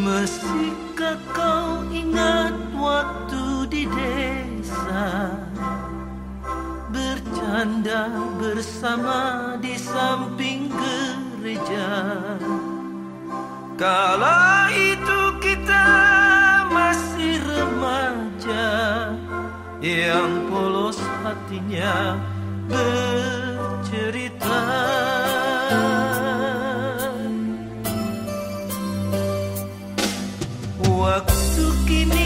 Masihkah kau ingat waktu di desa? Bercanda bersama di samping gereja. Kala itu kita masih remaja Yang polos hatinya bercerita. Waktu kini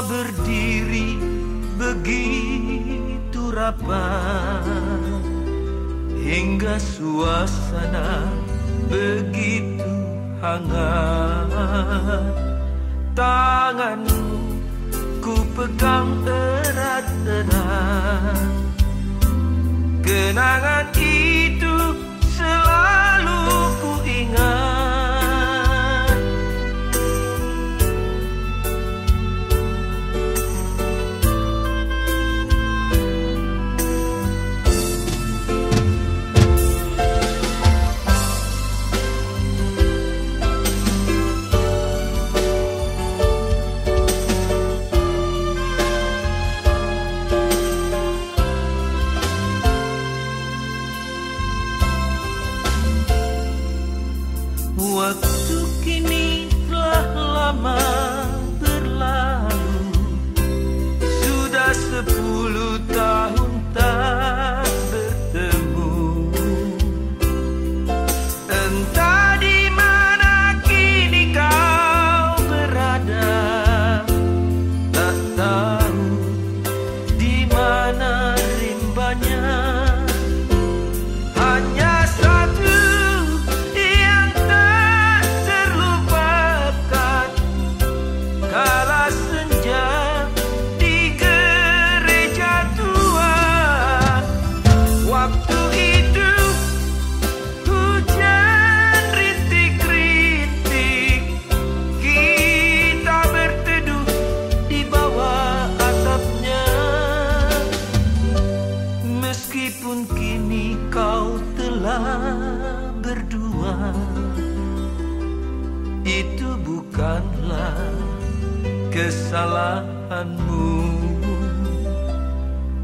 berdiri begitu rapat. Hingga suasana begitu hangat. Tanganmu ku pegang erat-erat. Kenangan Meskipun kini kau telah berdua Itu bukanlah kesalahanmu.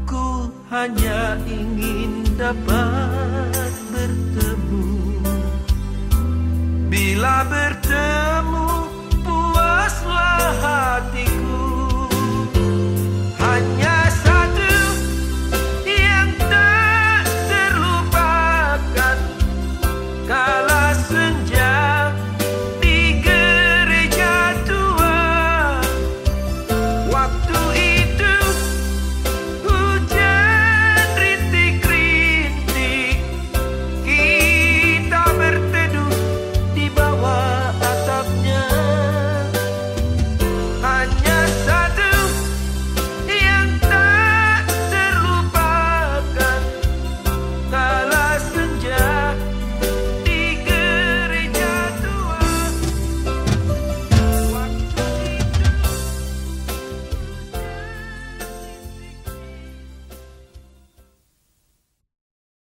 Ku hanya ingin dapat bertemu